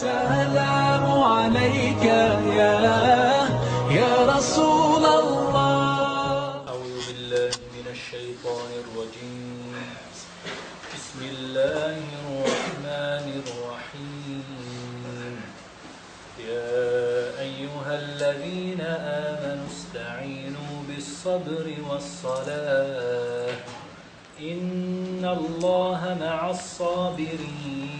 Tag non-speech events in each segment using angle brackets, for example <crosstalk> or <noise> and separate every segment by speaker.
Speaker 1: السلام عليك يا يا رسول الله.
Speaker 2: أعوذ بالله من الشيطان الرجيم. بسم الله الرحمن الرحيم. يا أيها الذين آمنوا استعينوا بالصبر والصلاة. إن الله مع الصابرين.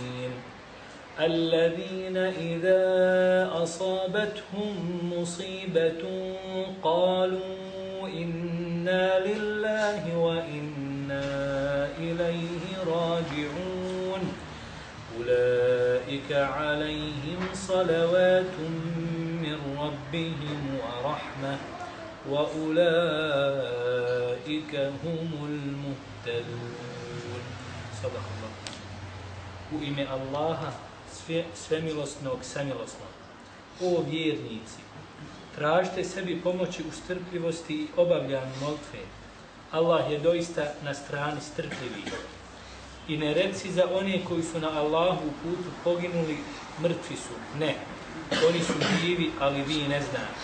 Speaker 2: الذين إذا أصابتهم مصيبة قالوا إنا لله وإنا إليه راجعون. أولئك عليهم صلوات من ربهم ورحمة وأولئك هم المهتدون. صدق الله. Ime Allaha sve, svemilosnog, samilosnog. O vjernici, tražite sebi pomoći u strpljivosti i obavljanju molitve. Allah je doista na strani strpljivih. I ne reci za one koji su na Allahu u putu poginuli, mrtvi su. Ne, oni su živi, ali vi ne znate.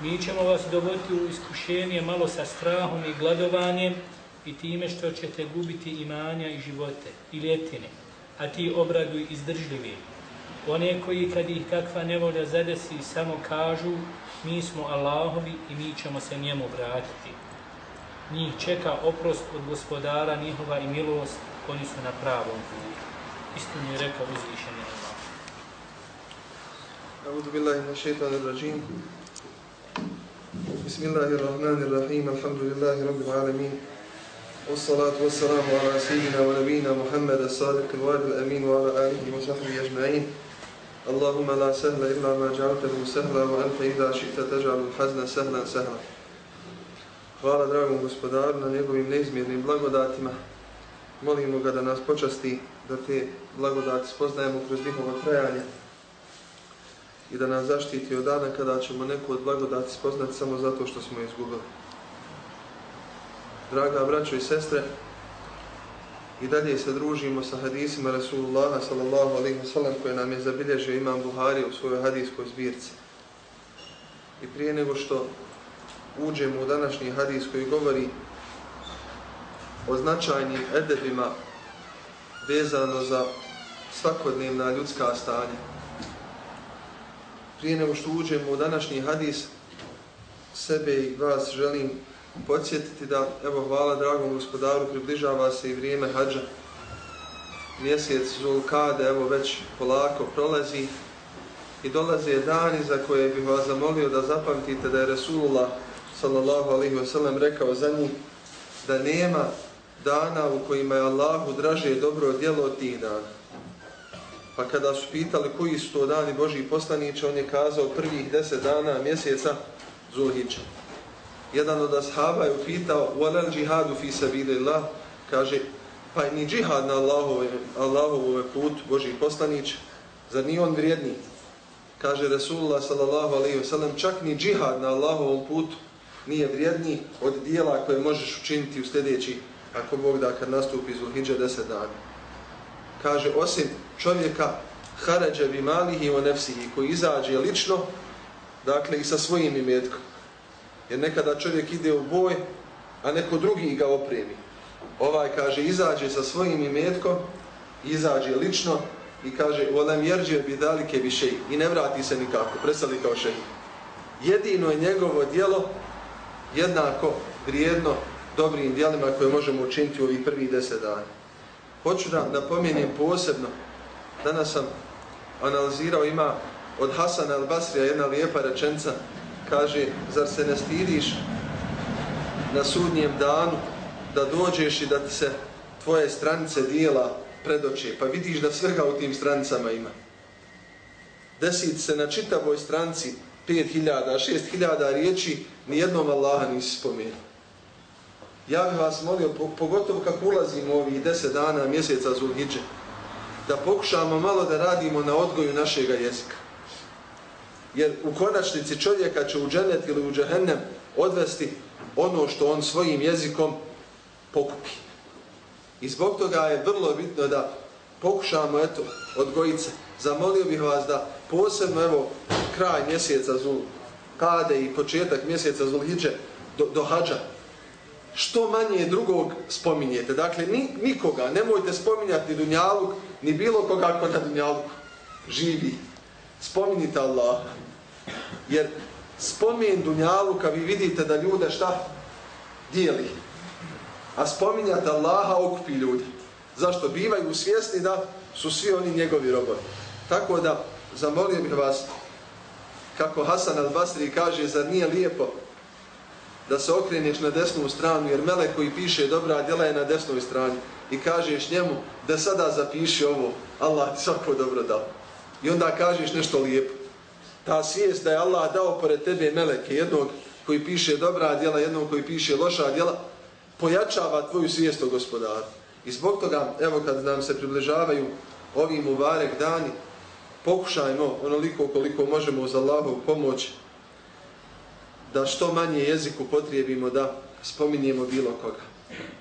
Speaker 2: Mi ćemo vas dovoditi u iskušenje malo sa strahom i gladovanjem i time što ćete gubiti imanja i živote i ljetine a ti obraduj izdržljivi. One koji kad ih kakva nevolja zadesi samo kažu mi smo Allahovi i mi ćemo se njemu vratiti. Njih čeka oprost od gospodara njihova i milost, oni su na pravom putu. Istinu je rekao uzvišeni Allah.
Speaker 3: أعوذ بالله من الشيطان الرجيم بسم الله الرحمن الرحيم الحمد لله رب العالمين والصلاة والسلام على سيدنا ونبينا محمد الصادق الوعد الأمين وعلى آله وصحبه أجمعين اللهم لا سهل إلا ما جعلته سهلا وأنت إذا شئت تجعل الحزن سهلا سهلا Hvala dragom gospodaru na njegovim neizmjernim blagodatima. Molimo ga da nas počasti da te blagodati spoznajemo kroz njihovo trajanje i da nas zaštiti od dana kada ćemo neku od blagodati spoznati samo zato što smo izgubili. Draga braćo i sestre, i dalje se družimo sa hadisima Rasulullaha sallallahu alaihi wa sallam koje nam je zabilježio imam Buhari u svojoj hadiskoj zbirci. I prije nego što uđemo u današnji hadis koji govori o značajnim edebima vezano za svakodnevna ljudska stanja. Prije nego što uđemo u današnji hadis, sebe i vas želim podsjetiti da, evo, hvala dragom gospodaru, približava se i vrijeme hađa. Mjesec Zulkade, evo, već polako prolazi i dolaze dani za koje bih vas zamolio da zapamtite da je Resulullah sallallahu alaihi wasallam rekao za njih da nema dana u kojima je Allahu draže dobro djelo od tih dana. Pa kada su pitali koji su to dani Božji poslaniće, on je kazao prvih deset dana mjeseca Zulhića jedan od ashaba je upitao وَلَلْ جِهَادُ فِي سَبِيلِ اللَّهِ kaže, pa ni džihad na Allahove, Allahove put, Boži poslanić, zar ni on vrijedni? Kaže Resulullah sallallahu alaihi wa sallam, čak ni džihad na Allahovom putu nije vrijedni od dijela koje možeš učiniti u sljedeći, ako Bog da kad nastupi Zulhidže deset dana. Kaže, osim čovjeka harađa bi malihi o nefsihi, koji izađe lično, dakle i sa svojim imetkom. Jer nekada čovjek ide u boj, a neko drugi ga opremi. Ovaj kaže, izađe sa svojim imetkom, izađe lično i kaže, volem jerđe bi dalike bi više i ne vrati se nikako, presali kao šehi. Jedino je njegovo dijelo jednako vrijedno dobrim dijelima koje možemo učiniti u ovih prvih deset dana. Hoću da napomenim posebno, danas sam analizirao, ima od Hasana al-Basrija jedna lijepa rečenca, kaže, zar se ne stidiš na sudnjem danu da dođeš i da ti se tvoje stranice dijela predoče, pa vidiš da svega u tim stranicama ima. Desit se na čitavoj stranci 5000, 6000 riječi, nijednom Allaha nisi spomenuo. Ja bih vas molio, pogotovo kako ulazimo ovih 10 dana mjeseca Zulhidže, da pokušamo malo da radimo na odgoju našeg jezika. Jer u konačnici čovjeka će u dženet ili u džehennem odvesti ono što on svojim jezikom pokupi. I zbog toga je vrlo bitno da pokušamo eto, odgojice. Zamolio bih vas da posebno evo kraj mjeseca Zul Kade i početak mjeseca Zulhidže do, do hađa što manje drugog spominjete. Dakle, ni, nikoga, nemojte spominjati Dunjaluk, ni bilo koga ko na Dunjaluku živi. Spominjite Allah. Jer spomin Dunjaluka, vi vidite da ljude šta dijeli. A spominjate Allaha okupi ljudi. Zašto? Bivaju svjesni da su svi oni njegovi robovi. Tako da, zamolio bih vas, kako Hasan al-Basri kaže, zar nije lijepo da se okreneš na desnu stranu, jer melek koji piše dobra djela je na desnoj strani i kažeš njemu da sada zapiši ovo, Allah ti svako dobro dao. I onda kažeš nešto lijepo. Ta svijest da je Allah dao pored tebe meleke, jednog koji piše dobra djela, jednog koji piše loša djela, pojačava tvoju svijest o gospodaru. I zbog toga, evo kad nam se približavaju ovi mubarek dani, pokušajmo onoliko koliko možemo uz Allahovu pomoć da što manje jeziku potrijebimo da spominjemo bilo koga.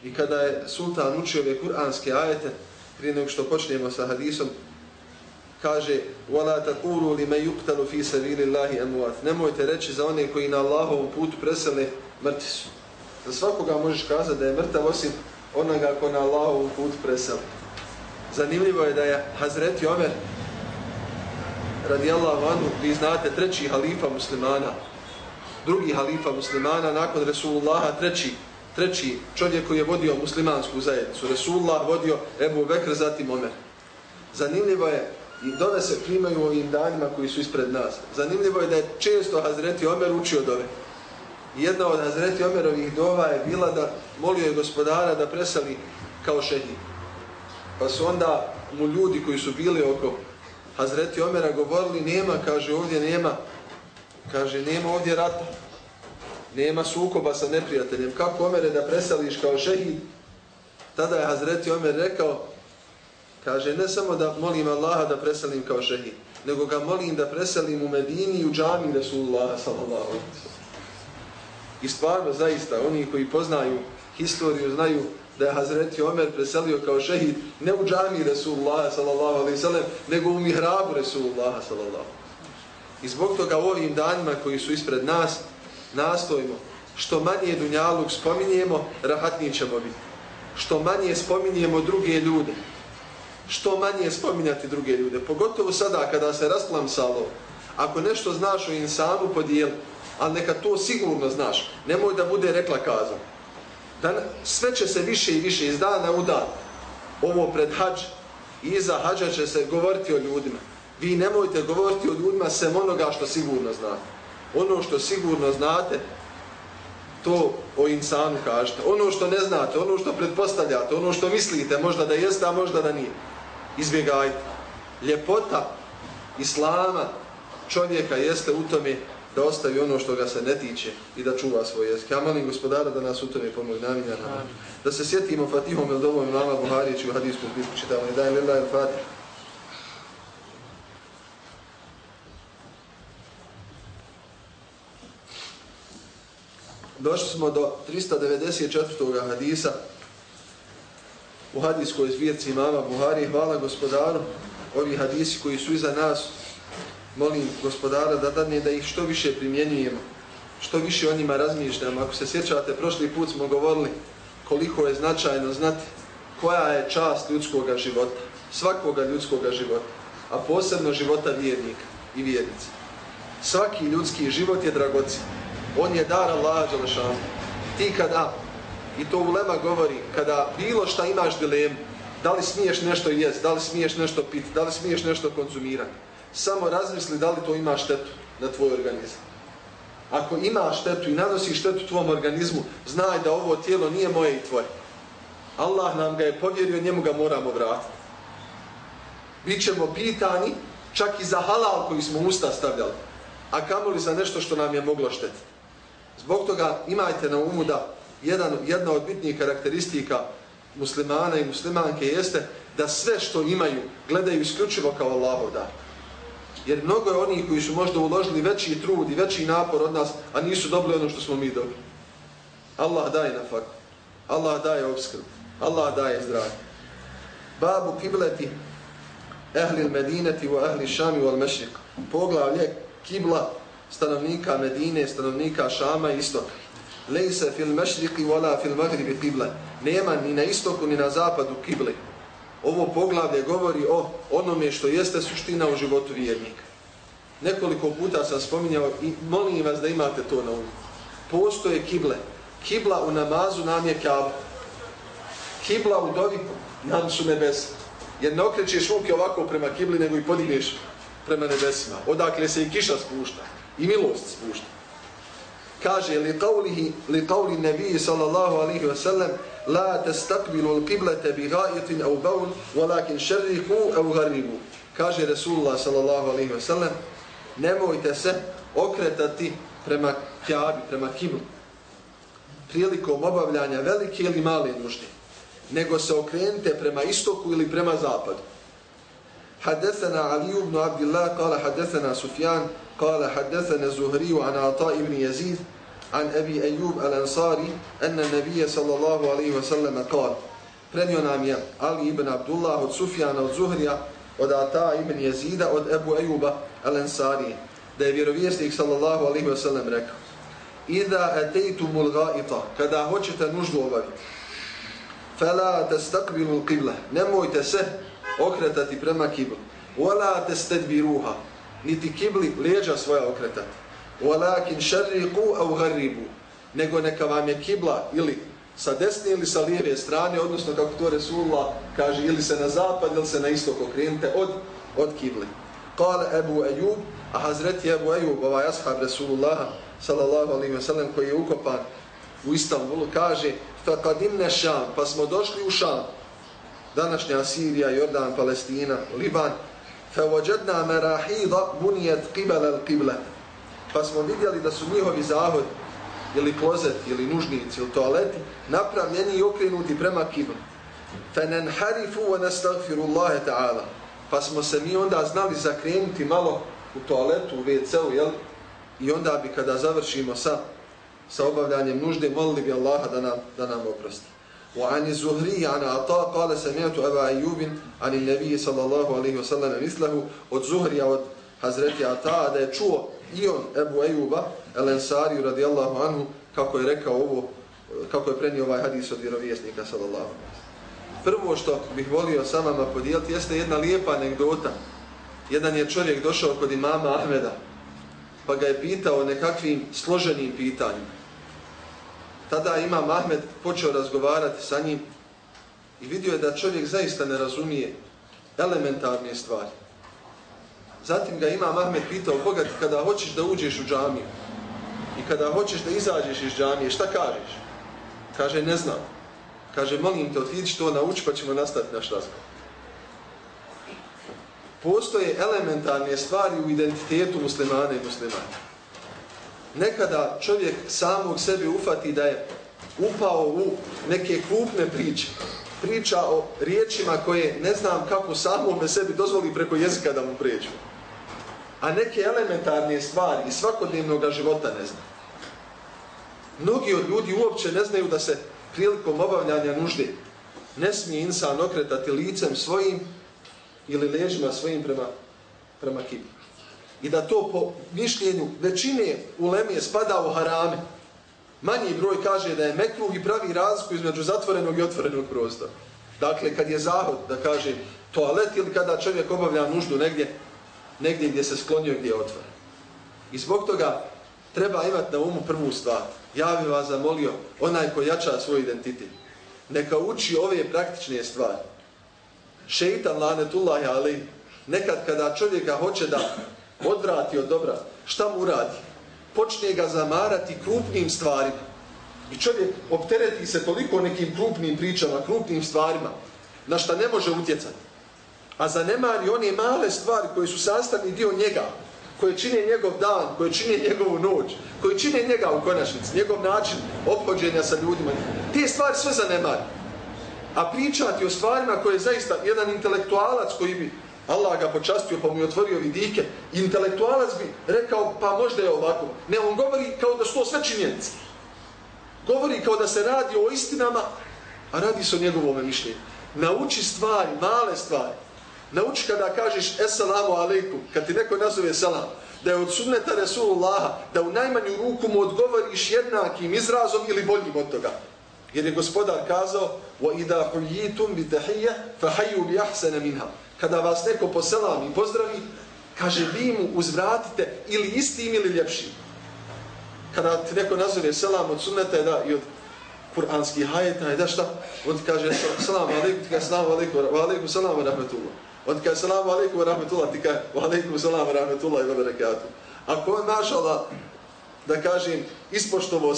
Speaker 3: I kada je sultan učio ove kuranske ajete, prije nego što počnemo sa hadisom, kaže وَلَا تَقُولُوا لِمَا يُقْتَلُ فِي سَبِيلِ اللَّهِ أَمُوَاتِ Nemojte reći za one koji na Allahovom putu presele, mrtvi su. Za svakoga možeš kazati da je mrtav osim onoga ko na Allahovom putu presele. Zanimljivo je da je Hazreti Omer radijallahu anhu, vi znate, treći halifa muslimana, drugi halifa muslimana, nakon Resulullaha, treći, treći čovjek koji je vodio muslimansku zajednicu. Resulullah vodio Ebu Bekr, zatim Omer. Zanimljivo je, i dove se primaju u ovim danima koji su ispred nas. Zanimljivo je da je često Hazreti Omer učio dove. Jedna od Hazreti Omerovih dova je bila da molio je gospodara da presali kao šehid. Pa su onda mu ljudi koji su bili oko Hazreti Omera govorili, nema, kaže, ovdje nema Kaže, nema ovdje rata. Nema sukoba sa neprijateljem. Kako Omere da presališ kao šehid? Tada je Hazreti Omer rekao, kaže, ne samo da molim Allaha da preselim kao šehid, nego ga molim da preselim u Medini i u džami Rasulullaha sallallahu I stvarno, zaista, oni koji poznaju historiju, znaju da je Hazreti Omer preselio kao šehid ne u džami Rasulullaha sallallahu alaihi sallam, nego u mihrabu Rasulullaha sallallahu I zbog toga u ovim danima koji su ispred nas, nastojimo što manje dunjaluk spominjemo, rahatnije ćemo biti. Što manje spominjemo druge ljude. Što manje spominjati druge ljude. Pogotovo sada kada se rasplamsalo. Ako nešto znaš o insanu, podijeli. Ali neka to sigurno znaš. Nemoj da bude rekla kazom. Dan, sve će se više i više iz dana u dan. Ovo pred hađ. Iza hađa će se govoriti o ljudima. Vi nemojte govoriti o ljudima sem onoga što sigurno znate. Ono što sigurno znate, to o insanu kažete. Ono što ne znate, ono što pretpostavljate, ono što mislite, možda da jeste, a možda da nije. Izbjegajte. Ljepota Islama čovjeka jeste u tome da ostavi ono što ga se ne tiče i da čuva svoj jezik. Ja molim gospodara da nas u tome pomoći naminja nam. Da se sjetimo Fatihom ili dovom imama Buharijeći u hadijskom zbitku čitavanje. Daj lila il Fatih. došli smo do 394. hadisa u hadijskoj zbirci imama Buhari. Hvala gospodaru. Ovi hadisi koji su iza nas, molim gospodara da dadne da ih što više primjenjujemo, što više o njima razmišljamo. Ako se sjećate, prošli put smo govorili koliko je značajno znati koja je čast ljudskog života, svakoga ljudskog života, a posebno života vjernika i vjernice. Svaki ljudski život je dragocen. on je dar Allah Đelešanu. Ti kada, i to ulema govori, kada bilo šta imaš dilemu, da li smiješ nešto jest, da li smiješ nešto piti, da li smiješ nešto konzumirati, samo razmisli da li to ima štetu na tvoj organizam. Ako ima štetu i nanosi štetu tvom organizmu, znaj da ovo tijelo nije moje i tvoje. Allah nam ga je povjerio, njemu ga moramo vratiti. Bićemo pitani čak i za halal koji smo usta stavljali, a kamoli za nešto što nam je moglo štetiti. Zbog toga imajte na umu da jedan, jedna od bitnijih karakteristika muslimana i muslimanke jeste da sve što imaju gledaju isključivo kao Allahov dar. Jer mnogo je onih koji su možda uložili veći trud i veći napor od nas, a nisu dobili ono što smo mi dobili. Allah daje na fakt. Allah daje obskrb. Allah daje zdravlje. Babu kibleti ehlil medineti u ehli šami u al-mešrik. Poglavlje kibla stanovnika Medine, stanovnika Šama i istoka. Lejse fil mešriki vola fil magribi kible. Nema ni na istoku ni na zapadu kible. Ovo poglavlje govori o onome što jeste suština u životu vjernika. Nekoliko puta sam spominjao i molim vas da imate to na umu. Postoje kible. Kibla u namazu nam je kaba. Kibla u dovi nam su nebesa. Jer ne okrećeš ruke ovako prema kibli, nego i podigneš prema nebesima. Odakle se i kiša spušta. I milost spušta Kaže, li qavlihi, li qavli nebiji sallallahu alihi wasallam, la testakbilu l'qiblete bi gajetin au baun, walakin šerriku au garibu. Kaže Resulullah sallallahu alihi wasallam, nemojte se okretati prema kjabi, prema kiblu, prilikom obavljanja velike ili male nužde, nego se okrenite prema istoku ili prema zapadu. حدثنا علي بن عبد الله قال حدثنا سفيان قال حدثنا الزهري عن عطاء بن يزيد an Ebi Ejub al-Ansari, ene nebije sallallahu alaihi wasallam kao, prenio nam je Ali ibn Abdullah od Sufjana od Zuhrija, od Ata ibn Jezida, od Ebu Ejuba al-Ansari, da je vjerovijesnik sallallahu alaihi wasallam rekao, Ida etejtu mulgaita, kada hoćete nuždu obaviti, fela testakbilu qibla, nemojte se okretati prema kiblu, wala testedbiruha, niti kibli leđa svoja okretati walakin šarriku au garibu, nego neka vam je kibla ili sa desne ili sa lijeve strane, odnosno kako to Resulullah kaže, ili se na zapad ili se na istok okrenite od, od kibli. Kale Ebu Ejub, a Hazreti Ebu Ejub, ovaj ashab Resulullah, sallallahu alaihi wa sallam, koji je ukopan u Istanbulu, kaže, fa kadimne pa smo došli u Šam, današnja Sirija, Jordan, Palestina, Liban, fa vođedna merahida bunijet qibala al qibla, pa smo vidjeli da su njihovi zahodi, ili klozet, ili nužnici, ili toaleti, napravljeni i okrenuti prema kibli. فَنَنْحَرِفُ وَنَسْتَغْفِرُ اللَّهَ تَعَالَ Pa smo se mi onda znali zakrenuti malo u toaletu, u WC-u, jel? I onda bi kada završimo sa, sa obavljanjem nužde, molili bi Allaha da nam, da nam oprosti. وعن الزهري عن عطاء قال سمعت أبا أيوب عن النبي صلى الله عليه وسلم مثله od Zuhrija od Hazreti Ata da je čuo i on Ebu Ejuba El Ensariju radijallahu anhu kako je rekao ovo kako je prenio ovaj hadis od vjerovjesnika sallallahu Prvo što bih volio sa vama podijeliti jeste jedna lijepa anegdota. Jedan je čovjek došao kod imama Ahmeda pa ga je pitao nekakvim složenim pitanjima. Tada imam Ahmed počeo razgovarati sa njim i vidio je da čovjek zaista ne razumije elementarne stvari. Zatim ga ima Ahmed pitao, Boga ti kada hoćeš da uđeš u džamiju i kada hoćeš da izađeš iz džamije, šta kažeš? Kaže, ne znam. Kaže, molim te, otidiš to nauči pa ćemo nastaviti naš razgovor. Postoje elementarne stvari u identitetu muslimana i muslimana. Nekada čovjek samog sebi ufati da je upao u neke kupne priče. Priča o riječima koje ne znam kako samome sebi dozvoli preko jezika da mu pređu a neke elementarne stvari iz svakodnevnog života ne zna. Mnogi od ljudi uopće ne znaju da se prilikom obavljanja nužde ne smije insan okretati licem svojim ili ležima svojim prema, prema kibu. I da to po mišljenju većine ulemije spada u harame. Manji broj kaže da je mekrug i pravi razliku između zatvorenog i otvorenog prostora. Dakle, kad je zahod, da kaže toalet ili kada čovjek obavlja nuždu negdje, negdje gdje se sklonio gdje je otvoren. I zbog toga treba imati na umu prvu stvar. Ja bih vas zamolio, onaj ko jača svoj identitet, neka uči ove praktične stvari. Šeitan lanetullahi ali, nekad kada čovjeka hoće da odvrati od dobra, šta mu radi? Počne ga zamarati krupnim stvarima. I čovjek optereti se toliko nekim krupnim pričama, krupnim stvarima, na šta ne može utjecati a zanemari one male stvari koje su sastavni dio njega, koje čine njegov dan, koje čine njegovu noć, koje čine njega u konačnici, njegov način obhođenja sa ljudima. Te stvari sve zanemari. A pričati o stvarima koje je zaista jedan intelektualac koji bi Allah ga počastio pa mu je otvorio vidike, intelektualac bi rekao pa možda je ovako. Ne, on govori kao da su to sve činjenice. Govori kao da se radi o istinama, a radi se o njegovome mišljenju. Nauči stvari, male stvari. Nauči kada kažeš Esselamu alaikum, kad ti neko nazove salam, da je od sunneta Resulullaha, da u najmanju ruku mu odgovoriš jednakim izrazom ili boljim od toga. Jer je gospodar kazao وَإِذَا حُلْيِتُمْ بِتَحِيَّ فَحَيُّ بِيَحْسَنَ مِنْهَا Kada vas neko poselam i pozdravi, kaže vi mu uzvratite ili istim ili ljepšim. Kada ti neko nazove selam od sunneta da i od kuranskih hajeta je da šta? On ti kaže selam alaikum, ti kaže selam alaikum, alaikum salam rahmetullah. On ti kaže salamu alaikum rahmetullah, ti kaže alaikum salam rahmetullah i vabarakatuh. Ako on mašala da kažem, ispoštovo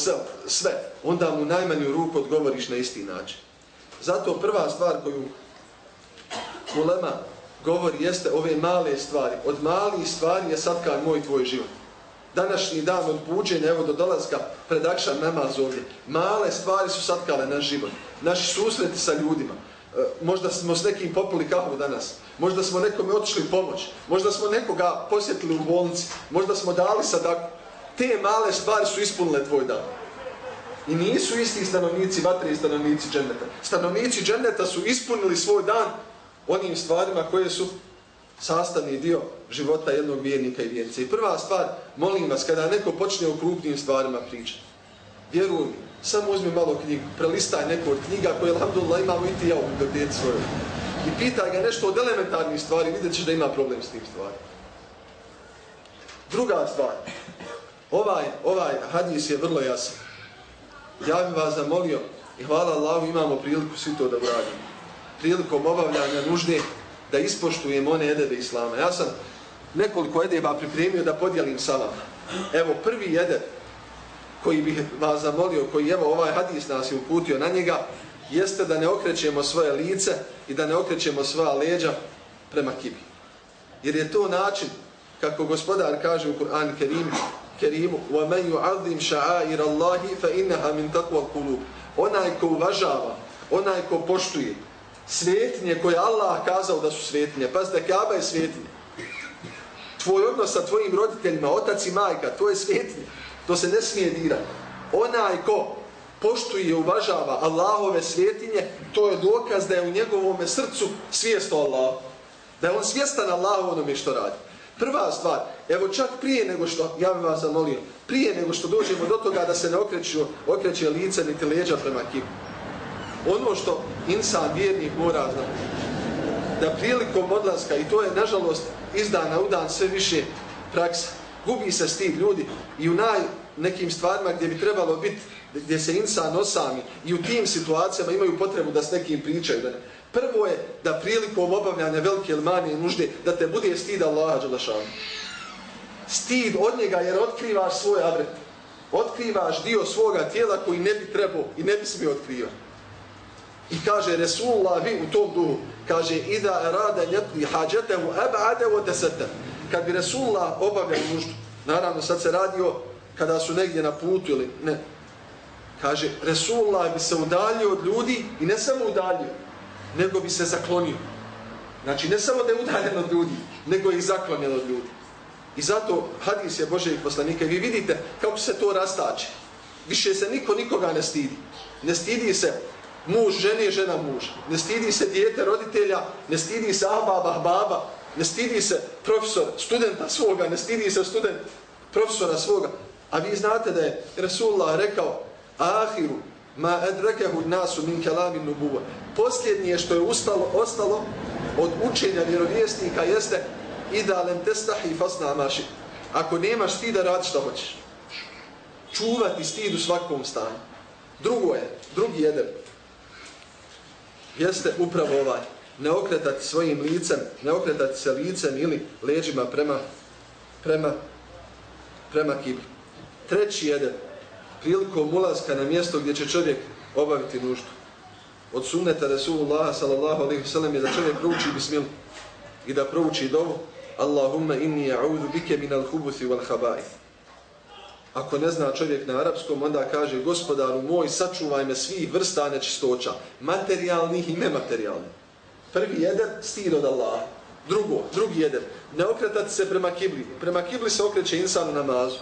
Speaker 3: sve, onda mu najmanju ruku odgovoriš na isti način. Zato prva stvar koju Ulema govori jeste ove male stvari. Od malih stvari je sad kao moj tvoj život. Današnji dan od buđenja, evo do dolaska predakšan namaz ovdje. Male stvari su satkale naš život. Naši susreti sa ljudima. E, možda smo s nekim popili kahu danas. Možda smo nekome otišli pomoć. Možda smo nekoga posjetili u bolnici. Možda smo dali sadaku te male stvari su ispunile tvoj dan. I nisu isti stanovnici vatre i stanovnici dženeta. Stanovnici dženeta su ispunili svoj dan onim stvarima koje su sastavni dio života jednog vjernika i vjernice. I prva stvar, molim vas, kada neko počne o krupnim stvarima pričati, vjeruj mi, samo uzmi malo knjigu, prelistaj neku od knjiga koje, alhamdulillah, imamo i ti ja u biblioteci svojoj. I pitaj ga nešto od elementarnih stvari, vidjet ćeš da ima problem s tim stvarima. Druga stvar, Ovaj, ovaj hadis je vrlo jasan. Ja bih vas zamolio i hvala Allahu imamo priliku svi to da uradimo. Prilikom obavljanja nužde da ispoštujemo one edebe Islama. Ja sam nekoliko edeba pripremio da podijelim sa vama. Evo prvi edeb koji bih vas zamolio, koji evo ovaj hadis nas je uputio na njega, jeste da ne okrećemo svoje lice i da ne okrećemo svoja leđa prema kibi. Jer je to način, kako gospodar kaže u Kur'an Kerimu, kerimu وَمَنْ يُعَظِّمْ شَعَائِرَ اللَّهِ فَإِنَّهَا مِنْ تَقْوَ الْقُلُوبِ Onaj ko uvažava, onaj ko poštuje svetinje koje Allah kazao da su svetinje. Pazite, Kaaba je svetinje. Tvoj odnos sa tvojim roditeljima, otac i majka, to je svetinje. To se ne smije dirati. Onaj ko poštuje i uvažava Allahove svjetinje, to je dokaz da je u njegovom srcu svijesto Allah. Da je on svjestan Allah onome što radi. Prva stvar, evo čak prije nego što, ja bih vas zamolio, prije nego što dođemo do toga da se ne okreću, okreće lice niti leđa prema kipu. Ono što insan, vjernik mora znati, da prilikom odlaska, i to je nažalost iz dana u dan sve više praksa, gubi se stid ljudi i u naj nekim stvarima gdje bi trebalo biti, gdje se insan osami i u tim situacijama imaju potrebu da s nekim pričaju, da ne, Prvo je da prilikom obavljanja velike ili manje nužde, da te bude stid Allaha Đalašanu. Stid od njega jer otkrivaš svoj avret. Otkrivaš dio svoga tijela koji ne bi trebao i ne bi smio otkrivati. I kaže Resulullah vi u tom duhu, kaže Ida rada njetli hađetehu wa desetem. Kad bi Resulullah obavljao nuždu, naravno sad se radio kada su negdje na putu ili ne, kaže Resulullah bi se udalio od ljudi i ne samo udalio, nego bi se zaklonio. Znači, ne samo da je udaljen od ljudi, nego je i zaklonjen od ljudi. I zato hadis je Božeg poslanika. Vi vidite kako se to rastače. Više se niko nikoga ne stidi. Ne stidi se muž, žene, žena, muž. Ne stidi se dijete, roditelja. Ne stidi se ababa, baba. Ne stidi se profesor, studenta svoga. Ne stidi se student profesora svoga. A vi znate da je Resulullah rekao Ahiru ma edrekehu nasu min kelamin nubuva. Posljednije što je ustalo, ostalo od učenja vjerovjesnika jeste idalem testahi fasna maši. Ako nemaš stida, da radi što hoćeš. Čuvati stid u svakom stanju. Drugo je, drugi jedan, jeste upravo ovaj. Ne okretati svojim licem, ne okretati se licem ili leđima prema, prema, prema kibli. Treći jedan, prilikom ulaska na mjesto gdje će čovjek obaviti nuždu. Od sunneta Resulullah sallallahu alaihi sallam je da čovjek prouči bismilu. i da prouči dovu Allahumma inni a'udhu bike minal hubuthi wal khaba'ith. Ako ne zna čovjek na arapskom, onda kaže gospodaru moj, sačuvaj me svih vrsta nečistoća, materijalnih i nematerijalnih. Prvi jedan, stid od Allaha. Drugo, drugi jedan, ne okretati se prema kibli. Prema kibli se okreće insan u namazu.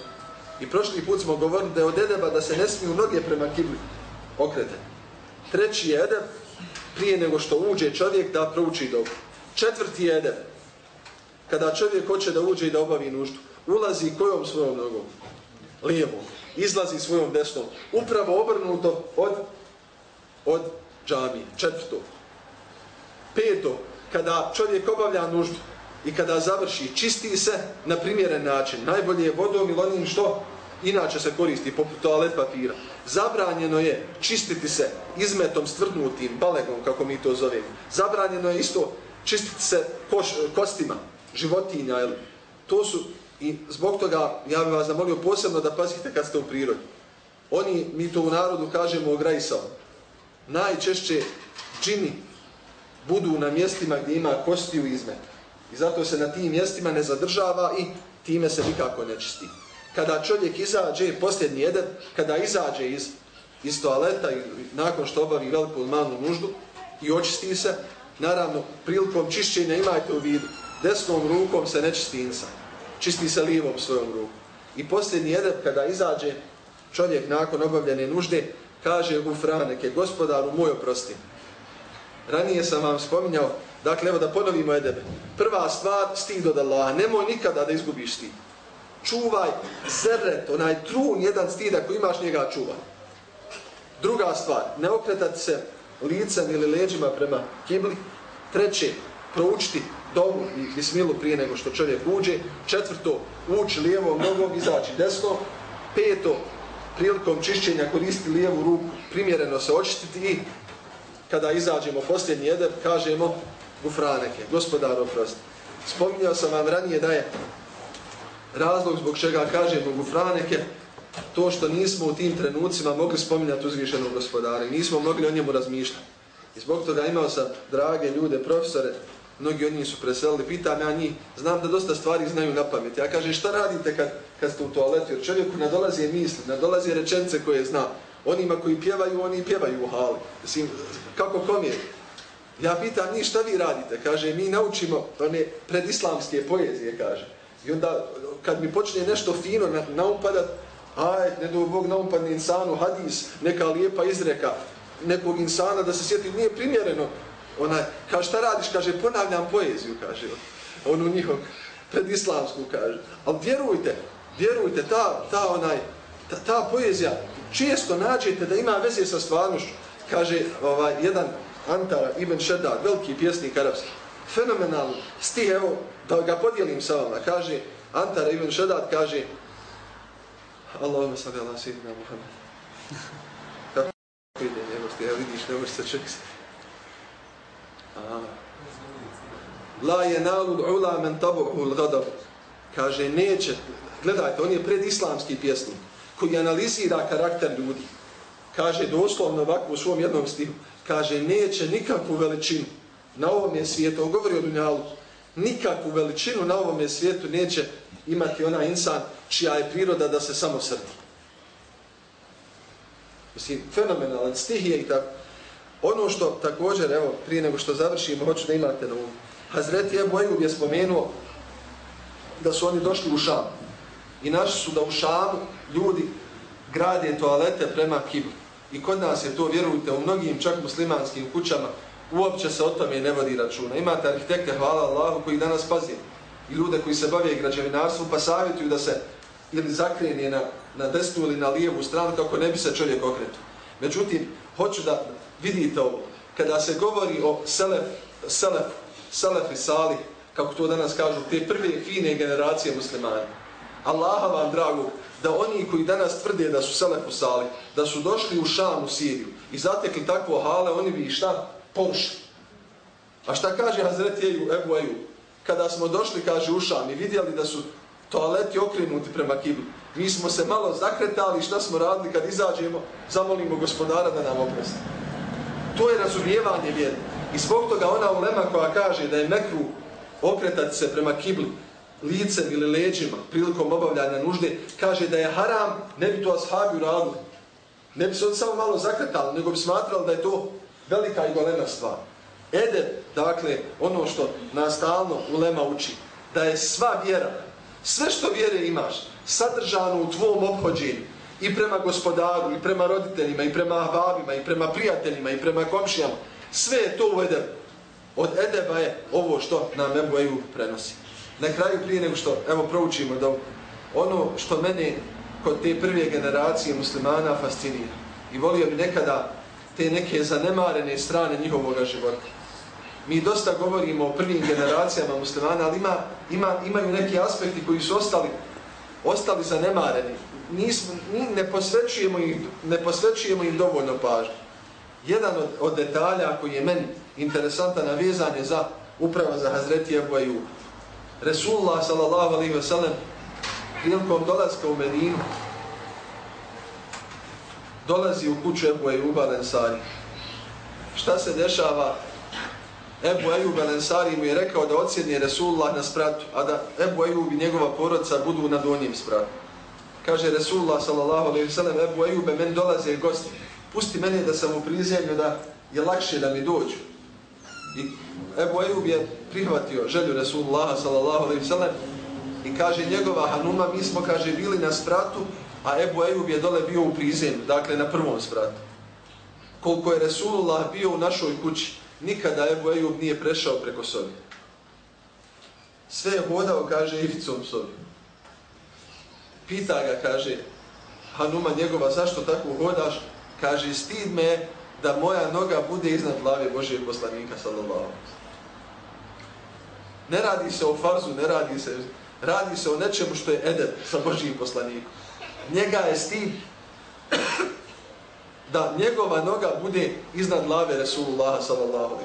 Speaker 3: I prošli put smo govorili da je od edeba da se ne smiju noge prema kibli okrete. Treći je edeb, prije nego što uđe čovjek da prouči dobu. Četvrti je edeb, kada čovjek hoće da uđe i da obavi nuždu, ulazi kojom svojom nogom? Lijevom. Izlazi svojom desnom. Upravo obrnuto od, od džamije. Četvrto. Peto, kada čovjek obavlja nuždu i kada završi, čisti se na primjeren način. Najbolje je vodom ili onim što inače se koristi poput toalet papira. Zabranjeno je čistiti se izmetom stvrdnutim, balegom, kako mi to zovemo. Zabranjeno je isto čistiti se koš, kostima, životinja. Jel? To su, i zbog toga ja bih vas zamolio posebno da pazite kad ste u prirodi. Oni, mi to u narodu kažemo ograjsao. Najčešće džini budu na mjestima gdje ima kostiju izmeta. I zato se na tim mjestima ne zadržava i time se nikako ne čisti. Kada čovjek izađe, posljednji jedan, kada izađe iz, iz toaleta i nakon što obavi veliku malu nuždu i očisti se, naravno, prilikom čišćenja imajte u vidu, desnom rukom se ne čisti insan, čisti se lijevom svojom rukom. I posljednji jedan, kada izađe, čovjek nakon obavljene nužde, kaže u franeke, gospodaru moj oprosti. Ranije sam vam spominjao, dakle, evo da ponovimo edebe. Prva stvar, stid od Allaha. Nemoj nikada da izgubiš stid. Čuvaj zerret, onaj trun, jedan stid, ako imaš njega, čuvaj. Druga stvar, ne okretati se licem ili leđima prema kibli. Treće, proučiti dovu i bismilu prije nego što čovjek uđe. Četvrto, ući lijevom nogom, izaći desno. Peto, prilikom čišćenja koristi lijevu ruku, primjereno se očistiti i kada izađemo posljednji edep, kažemo gufraneke, gospodar oprosti. Spominjao sam vam ranije da je razlog zbog čega kažemo gufraneke, to što nismo u tim trenucima mogli spominjati uzvišenog gospodara, i nismo mogli o njemu razmišljati. I zbog toga imao sam drage ljude, profesore, mnogi od njih su preselili, pitam ja njih, znam da dosta stvari znaju na pamet. Ja kažem, šta radite kad, kad ste u toaletu? Jer čovjeku nadolazi misli, nadolazi rečence koje zna. Onima koji pjevaju, oni pjevaju u hali. Mislim, kako kom je? Ja pitam njih šta vi radite? Kaže, mi naučimo one predislamske poezije, kaže. I onda, kad mi počne nešto fino na, naupadat, aj, ne do Bog naupadne insanu, hadis, neka lijepa izreka nekog insana da se sjeti, nije primjereno. Ona, kaže, šta radiš? Kaže, ponavljam poeziju, kaže. Onu njihov predislamsku, kaže. Ali vjerujte, vjerujte, ta, ta, onaj, ta, ta poezija, često nađete da ima veze sa stvarnošću. Kaže, ovaj, jedan Antara Ibn Šedad, veliki pjesnik arapski, fenomenalno stih, evo, da ga podijelim sa vama, kaže, Antara Ibn Šedad kaže, Allahumma salli ala sidina Muhammed. <laughs> Kako ide njegov stih, ja vidiš, ne možeš se čekati. La je nalud ula men tabuhu l'gadav. Kaže, neće, gledajte, on je predislamski pjesnik, koji analizira karakter ljudi. Kaže, doslovno ovako u svom jednom stihu, kaže, neće nikakvu veličinu na ovom je svijetu, on govori o Dunjalu, nikakvu veličinu na ovom je svijetu neće imati ona insan čija je priroda da se samo srdi. Mislim, fenomenalan stih je i tako. Ono što također, evo, prije nego što završimo, hoću da imate na umu. Hazreti Ebu Ejub je spomenuo da su oni došli u Šam. I naši su da u Šamu ljudi grade toalete prema kibli. I kod nas je to, vjerujte, u mnogim čak muslimanskim kućama, uopće se o tome ne vodi računa. Imate arhitekte, hvala Allahu, koji danas pazije. I ljude koji se bavije građevinarstvom, pa savjetuju da se ili zakrenje na, na desnu ili na lijevu stranu, kako ne bi se čovjek okretu. Međutim, hoću da vidite ovo. Kada se govori o selef, selef, selef i salih, kako to danas kažu, te prve fine generacije muslimana. Allaha vam, dragu, da oni koji danas tvrde da su selef u da su došli u Šam, u Siriju i zatekli takvo hale, oni bi šta? porušili. A šta kaže Hazreti Ebu Eju? Kada smo došli, kaže, u Šam i vidjeli da su toaleti okrenuti prema kibli, mi smo se malo zakretali, šta smo radili kad izađemo, zamolimo gospodara da nam oprosti. To je razumijevanje vjeri. I zbog toga ona ulema koja kaže da je mekru okretati se prema kibli, licem ili leđima prilikom obavljanja nužde, kaže da je haram, ne bi to ashabi uradili. Ne bi se on samo malo zakretali, nego bi smatrali da je to velika i golema stvar. Edeb, dakle, ono što nas stalno ulema uči, da je sva vjera, sve što vjere imaš, sadržano u tvom obhođenju, i prema gospodaru, i prema roditeljima, i prema ahbabima, i prema prijateljima, i prema komšijama, sve je to u edebu. Od edeba je ovo što nam Ebu Eju prenosi. Na kraju prije nego što, evo, proučimo da ono što mene kod te prve generacije muslimana fascinira. I volio bi nekada te neke zanemarene strane njihovog života. Mi dosta govorimo o prvim generacijama muslimana, ali ima, ima, imaju neki aspekti koji su ostali, ostali zanemareni. Nismo, ni, ne, posvećujemo im, ne posvećujemo im dovoljno pažnje. Jedan od, od detalja koji je meni interesantan navezan je za upravo za Hazreti Ebu Resulullah sallallahu alaihi ve sellem prilikom dolaska u Medinu dolazi u kuću Ebu Ejuba Lensari. Šta se dešava? Ebu Ejub al-Ensari mu je rekao da ocjedni Resulullah na spratu, a da Ebu Ejub i njegova porodca budu na donjem spratu. Kaže Resulullah sallallahu alaihi ve sallam, Ebu Ejube, meni dolaze gosti. Pusti mene da sam u prizemlju da je lakše da mi dođu. I Ebu Ejub je prihvatio želju Resulullah sallallahu alaihi sallam i kaže njegova Hanuma, mi smo, kaže, bili na spratu, a Ebu Ejub je dole bio u prizemlju, dakle na prvom spratu. Koliko je Resulullah bio u našoj kući, nikada Ebu Ejub nije prešao preko sobi. Sve je hodao, kaže, ivicom sobi. Pita ga, kaže, Hanuma njegova, zašto tako hodaš? Kaže, stid me da moja noga bude iznad glave Božije poslanika, sallallahu Ne radi se o farzu, ne radi se, radi se o nečemu što je edep sa Božijim poslanikom. Njega je stid da njegova noga bude iznad glave Resulullaha, sallallahu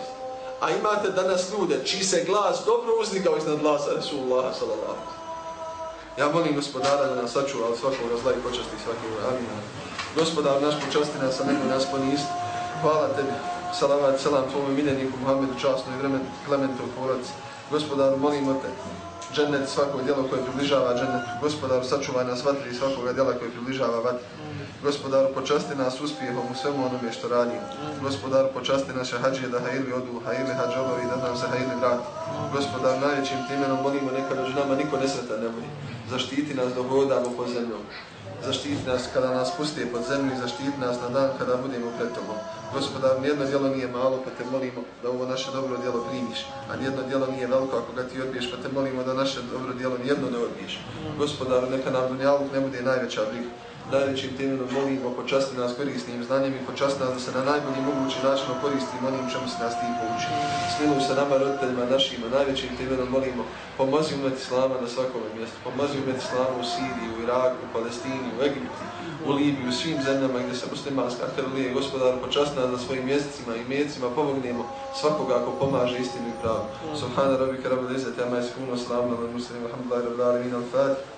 Speaker 3: A imate danas ljude čiji se glas dobro uzdigao iznad glasa Resulullaha, sallallahu Ja molim gospodara da nas sačuva od svakog razla i počasti svakog. Amin. Gospodar naš počasti nas, a nego nas ponisti. Hvala tebi. Salavat, selam tvojom miljeniku Muhammedu, časnoj vremen, Klementu, porodci. Gospodaru, molimo te, džennet svako djelo koje približava džennetu. Gospodaru, sačuvaj nas vatri svakoga djela koje približava vatri. Gospodaru, počasti nas uspjehom u svemu onome što radimo. Gospodaru, počasti naše hađije da hajili odu, hajili i da nam se hajili vrati. Gospodaru, najvećim timenom molimo neka među nama niko nesretan ne bude. Zaštiti nas dok hodamo pod zemljom zaštiti nas kada nas puste pod zemlju i zaštiti nas na dan kada budemo pred tobom. Gospodar, nijedno djelo nije malo, pa te molimo da ovo naše dobro djelo primiš, a nijedno djelo nije veliko ako ga ti odbiješ, pa te molimo da naše dobro djelo nijedno ne odbiješ. Gospodar, neka nam dunjaluk ne bude najveća briga najvećim temenom molimo, počasti nas korisnim znanjem i počasti nas da se na najbolji mogući način koristimo onim čemu se nas ti pouči. Smiluj se nama roditeljima našima, najvećim temenom molimo, pomozi umet Islama na svakom mjestu, pomozi umet Islama u Siriji, u Iraku, u Palestini, u Egiptu, u Libiji, u svim zemljama gdje se muslimanska krlije, gospodar, počasti nas da svojim mjesecima i mjesecima pomognemo svakoga ako pomaže istinu i pravu. Subhana rabbika rabbil izzati amma yasifun wa salamun ala al-mursalin walhamdulillahi rabbil alamin al-fatih.